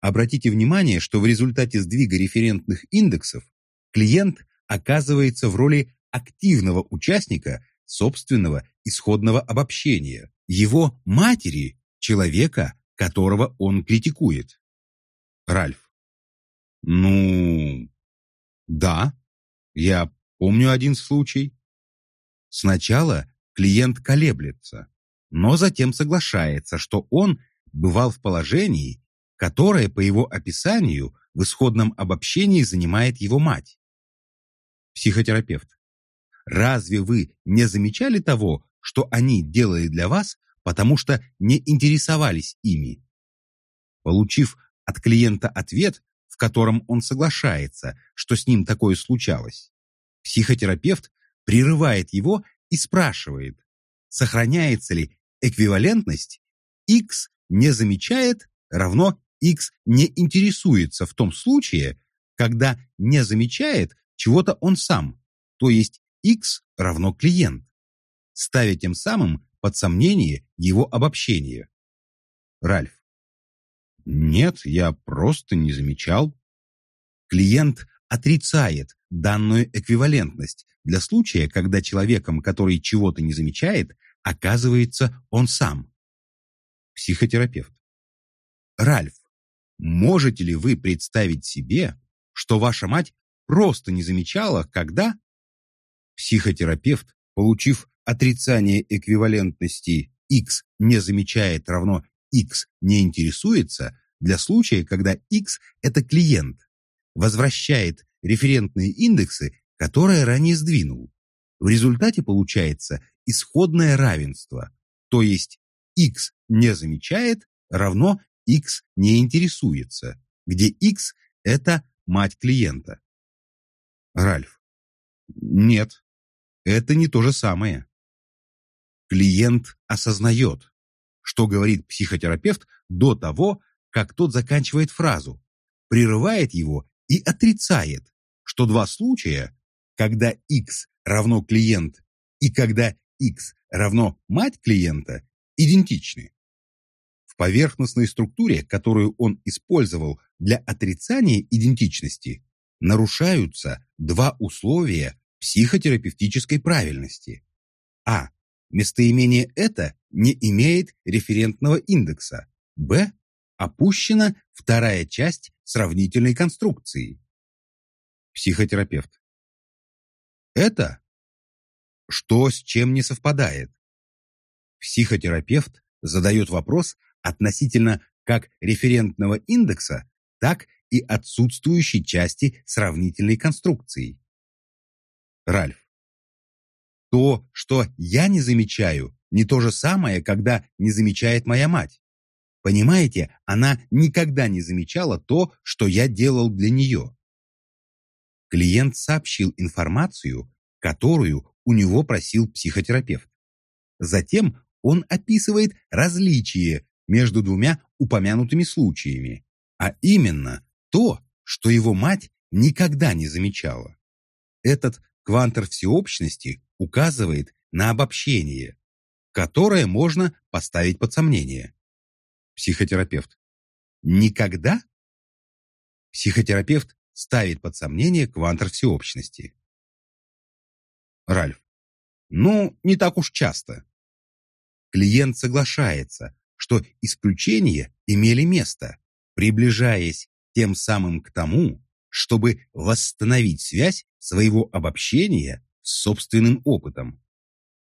Speaker 1: Обратите внимание, что в результате сдвига референтных индексов клиент оказывается в роли активного участника собственного исходного обобщения, его матери, человека, которого он критикует. Ральф. Ну, да, я помню один случай. Сначала клиент колеблется, но затем соглашается, что он бывал в положении, которое, по его описанию, в исходном обобщении занимает его мать. Психотерапевт. Разве вы не замечали того, что они делали для вас, потому что не интересовались ими? Получив от клиента ответ, в котором он соглашается, что с ним такое случалось, психотерапевт прерывает его и спрашивает, сохраняется ли эквивалентность x не замечает равно x не интересуется в том случае, когда не замечает чего-то он сам, то есть x равно клиент, ставя тем самым под сомнение его обобщение. Ральф. Нет, я просто не замечал. Клиент отрицает данную эквивалентность для случая, когда человеком, который чего-то не замечает, оказывается он сам. Психотерапевт. Ральф, можете ли вы представить себе, что ваша мать просто не замечала, когда психотерапевт, получив отрицание эквивалентности x не замечает равно x не интересуется, для случая, когда x – это клиент, возвращает референтные индексы, которые ранее сдвинул. В результате получается исходное равенство, то есть x не замечает равно x не интересуется, где x – это мать клиента. Ральф. Нет, это не то же самое. Клиент осознает, что говорит психотерапевт до того, как тот заканчивает фразу, прерывает его и отрицает, что два случая, когда x равно клиент и когда x равно мать клиента, идентичны. В поверхностной структуре, которую он использовал для отрицания идентичности, нарушаются два условия психотерапевтической правильности. А. Местоимение «это» не имеет референтного индекса. Б. Опущена вторая часть сравнительной конструкции. Психотерапевт. Это? Что с чем не совпадает? Психотерапевт задает вопрос относительно как референтного индекса, так и отсутствующей части сравнительной конструкции. Ральф. То, что я не замечаю, не то же самое, когда не замечает моя мать. Понимаете, она никогда не замечала то, что я делал для нее. Клиент сообщил информацию, которую у него просил психотерапевт. Затем он описывает различие между двумя упомянутыми случаями, а именно то, что его мать никогда не замечала. Этот квантор всеобщности указывает на обобщение, которое можно поставить под сомнение. Психотерапевт. Никогда? Психотерапевт ставит под сомнение квантор всеобщности. Ральф. Ну, не так уж часто. Клиент соглашается, что исключения имели место, приближаясь тем самым к тому, чтобы восстановить связь своего обобщения с собственным опытом.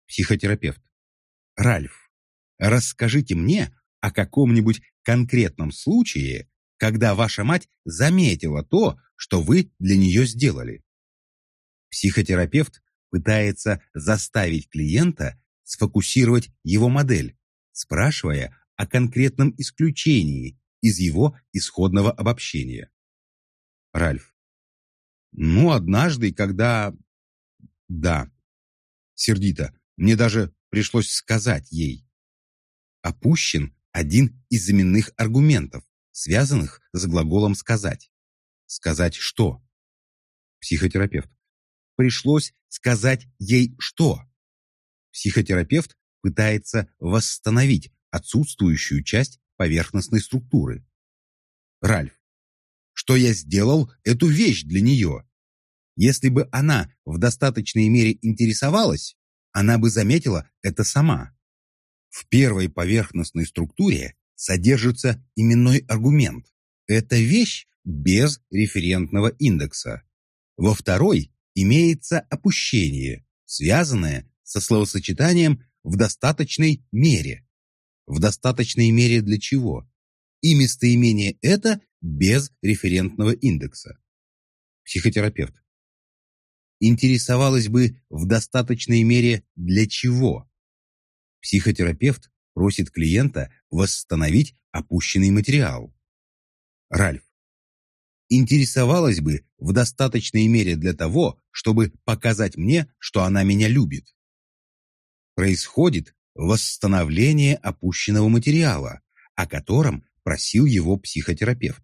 Speaker 1: Психотерапевт. Ральф, расскажите мне о каком-нибудь конкретном случае, когда ваша мать заметила то, что вы для нее сделали. Психотерапевт пытается заставить клиента сфокусировать его модель, спрашивая о конкретном исключении из его исходного обобщения. Ральф. Ну, однажды, когда... Да. Сердито. Мне даже пришлось сказать ей. Опущен один из заменных аргументов, связанных с глаголом «сказать». Сказать что? Психотерапевт. Пришлось сказать ей что? Психотерапевт пытается восстановить отсутствующую часть поверхностной структуры. Ральф. Что я сделал эту вещь для нее? Если бы она в достаточной мере интересовалась, она бы заметила это сама. В первой поверхностной структуре содержится именной аргумент. Это вещь без референтного индекса. Во второй имеется опущение, связанное со словосочетанием в достаточной мере. В достаточной мере для чего? И местоимение это без референтного индекса. Психотерапевт. Интересовалась бы в достаточной мере для чего? Психотерапевт просит клиента восстановить опущенный материал. Ральф. Интересовалась бы в достаточной мере для того, чтобы показать мне, что она меня любит. Происходит восстановление опущенного материала, о котором просил его психотерапевт.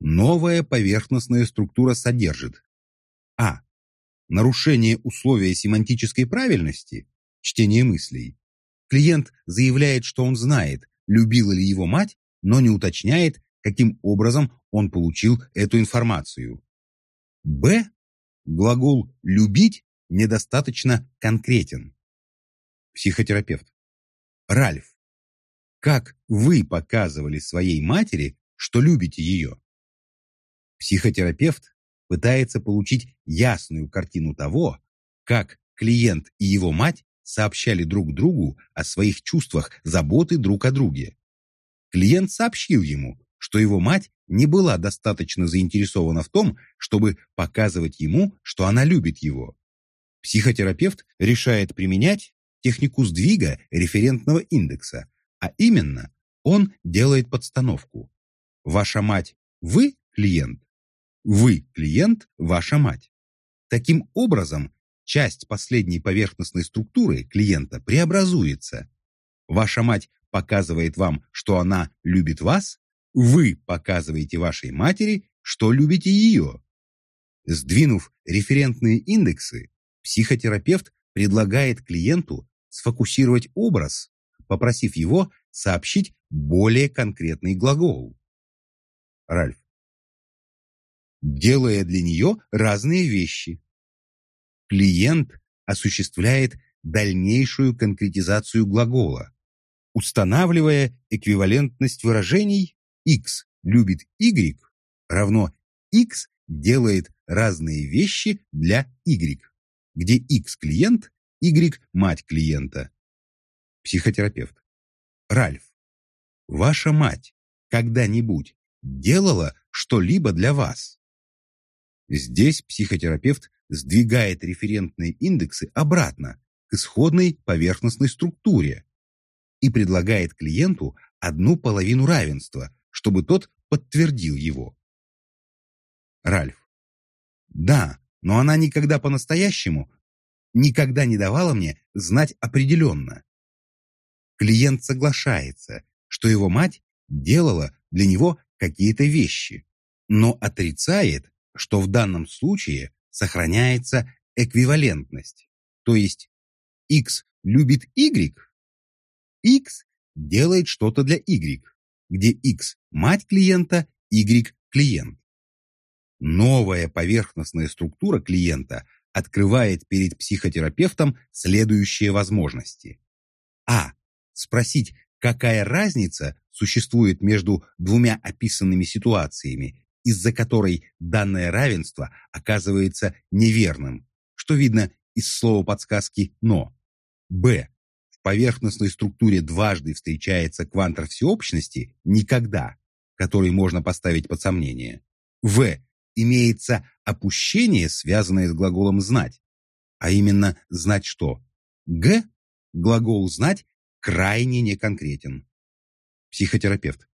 Speaker 1: Новая поверхностная структура содержит А. Нарушение условия семантической правильности, чтение мыслей. Клиент заявляет, что он знает, любила ли его мать, но не уточняет, каким образом он получил эту информацию. Б. Глагол «любить» недостаточно конкретен. Психотерапевт. Ральф, как вы показывали своей матери, что любите ее? Психотерапевт пытается получить ясную картину того, как клиент и его мать сообщали друг другу о своих чувствах заботы друг о друге. Клиент сообщил ему, что его мать не была достаточно заинтересована в том, чтобы показывать ему, что она любит его. Психотерапевт решает применять технику сдвига референтного индекса, а именно он делает подстановку. Ваша мать – вы клиент, вы клиент – ваша мать. Таким образом, часть последней поверхностной структуры клиента преобразуется. Ваша мать показывает вам, что она любит вас, вы показываете вашей матери, что любите ее. Сдвинув референтные индексы, психотерапевт предлагает клиенту сфокусировать образ, попросив его сообщить более конкретный глагол. Ральф. Делая для нее разные вещи. Клиент осуществляет дальнейшую конкретизацию глагола, устанавливая эквивалентность выражений X любит Y равно X делает разные вещи для Y, где X клиент, Y мать клиента. Психотерапевт. Ральф, ваша мать когда-нибудь делала что-либо для вас? Здесь психотерапевт сдвигает референтные индексы обратно к исходной поверхностной структуре и предлагает клиенту одну половину равенства, чтобы тот подтвердил его. Ральф. Да, но она никогда по-настоящему, никогда не давала мне знать определенно. Клиент соглашается, что его мать делала для него какие-то вещи, но отрицает, что в данном случае сохраняется эквивалентность, то есть X любит Y, X делает что-то для Y, где X – мать клиента, Y – клиент. Новая поверхностная структура клиента открывает перед психотерапевтом следующие возможности. А. Спросить, какая разница существует между двумя описанными ситуациями из-за которой данное равенство оказывается неверным, что видно из слова подсказки «но». Б. В поверхностной структуре дважды встречается квантор всеобщности «никогда», который можно поставить под сомнение. В. Имеется опущение, связанное с глаголом «знать», а именно «знать что». Г. Глагол «знать» крайне неконкретен. Психотерапевт.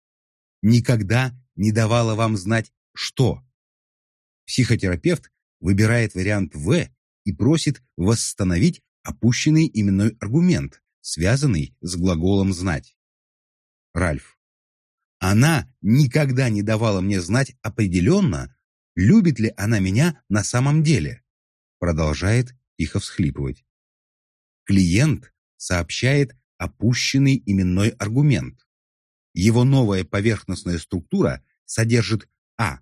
Speaker 1: Никогда не давала вам знать что? Психотерапевт выбирает вариант В и просит восстановить опущенный именной аргумент, связанный с глаголом «знать». Ральф. Она никогда не давала мне знать определенно, любит ли она меня на самом деле. Продолжает тихо всхлипывать. Клиент сообщает опущенный именной аргумент. Его новая поверхностная структура содержит А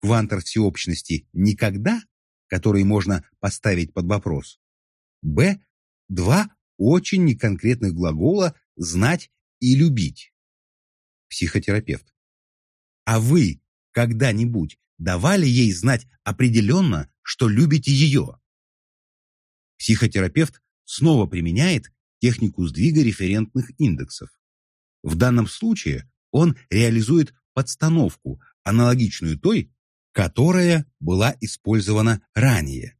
Speaker 1: квантор всеобщности никогда, который можно поставить под вопрос. Б. Два очень неконкретных глагола «знать» и «любить». Психотерапевт. А вы когда-нибудь давали ей знать определенно, что любите ее? Психотерапевт снова применяет технику сдвига референтных индексов. В данном случае он реализует подстановку, аналогичную той, которая была использована ранее.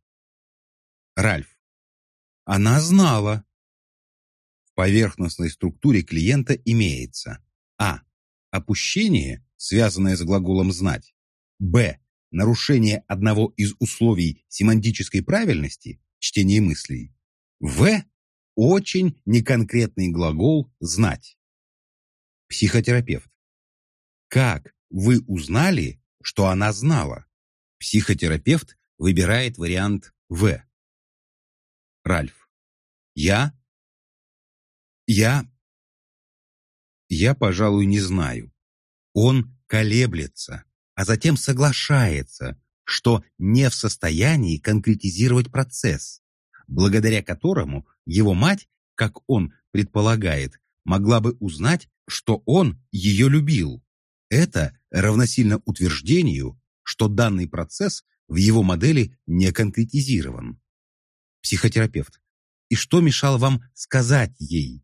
Speaker 1: Ральф. Она знала. В поверхностной структуре клиента имеется а. Опущение, связанное с глаголом «знать», б. Нарушение одного из условий семантической правильности, чтение мыслей, в. Очень неконкретный глагол «знать». Психотерапевт. Как вы узнали, что она знала? Психотерапевт выбирает вариант В. Ральф. Я? Я? Я, пожалуй, не знаю. Он колеблется, а затем соглашается, что не в состоянии конкретизировать процесс, благодаря которому его мать, как он предполагает, могла бы узнать, что он ее любил. Это равносильно утверждению, что данный процесс в его модели не конкретизирован. Психотерапевт. И что мешало вам сказать ей?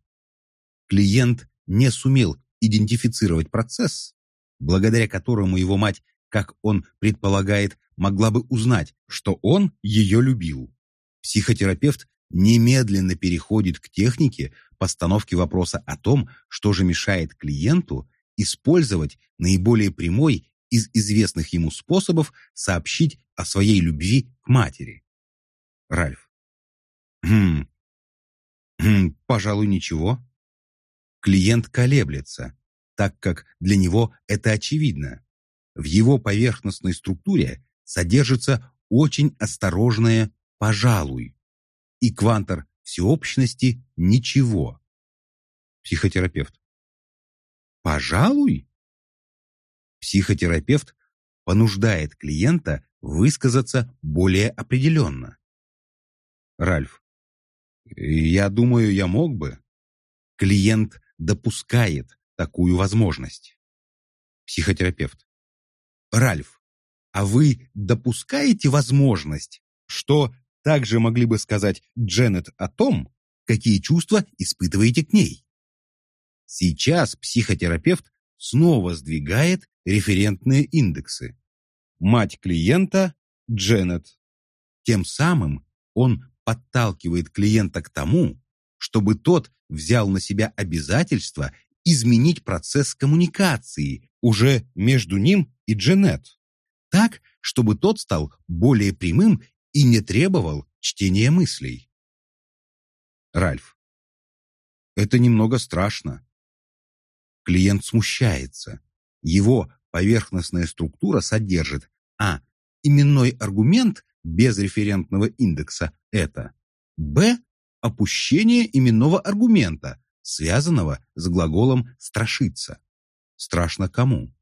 Speaker 1: Клиент не сумел идентифицировать процесс, благодаря которому его мать, как он предполагает, могла бы узнать, что он ее любил. Психотерапевт немедленно переходит к технике постановки вопроса о том, что же мешает клиенту использовать наиболее прямой из известных ему способов сообщить о своей любви к матери. Ральф. Хм. Хм, пожалуй, ничего. Клиент колеблется, так как для него это очевидно. В его поверхностной структуре содержится очень осторожное «пожалуй» и квантор всеобщности «ничего». Психотерапевт. «Пожалуй?» Психотерапевт понуждает клиента высказаться более определенно. Ральф. Я думаю, я мог бы. Клиент допускает такую возможность. Психотерапевт. Ральф, а вы допускаете возможность, что также могли бы сказать Дженнет о том, какие чувства испытываете к ней? Сейчас психотерапевт снова сдвигает референтные индексы. Мать клиента – Дженнет. Тем самым он подталкивает клиента к тому, чтобы тот взял на себя обязательство изменить процесс коммуникации уже между ним и Дженет, так, чтобы тот стал более прямым и не требовал чтения мыслей. Ральф. Это немного страшно. Клиент смущается. Его поверхностная структура содержит а. Именной аргумент без референтного индекса – это б опущение именного аргумента, связанного с глаголом «страшиться». Страшно кому?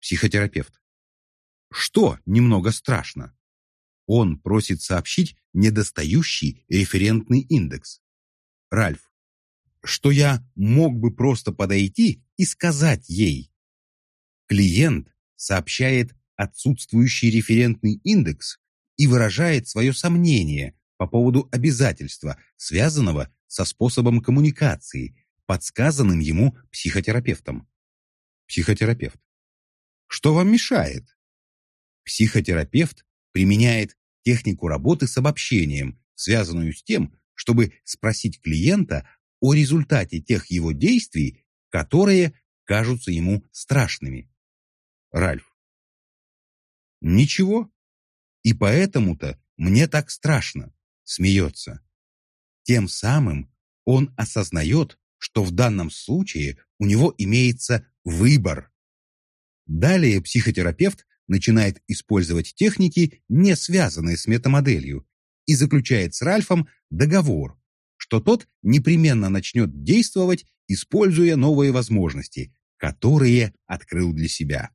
Speaker 1: Психотерапевт. Что немного страшно? Он просит сообщить недостающий референтный индекс. Ральф. Что я мог бы просто подойти и сказать ей. Клиент сообщает отсутствующий референтный индекс и выражает свое сомнение по поводу обязательства, связанного со способом коммуникации, подсказанным ему психотерапевтом. Психотерапевт. Что вам мешает? Психотерапевт применяет технику работы с обобщением, связанную с тем, чтобы спросить клиента о результате тех его действий, которые кажутся ему страшными. Ральф. Ничего. И поэтому-то мне так страшно смеется. Тем самым он осознает, что в данном случае у него имеется выбор. Далее психотерапевт начинает использовать техники, не связанные с метамоделью, и заключает с Ральфом договор, что тот непременно начнет действовать, используя новые возможности, которые открыл для себя.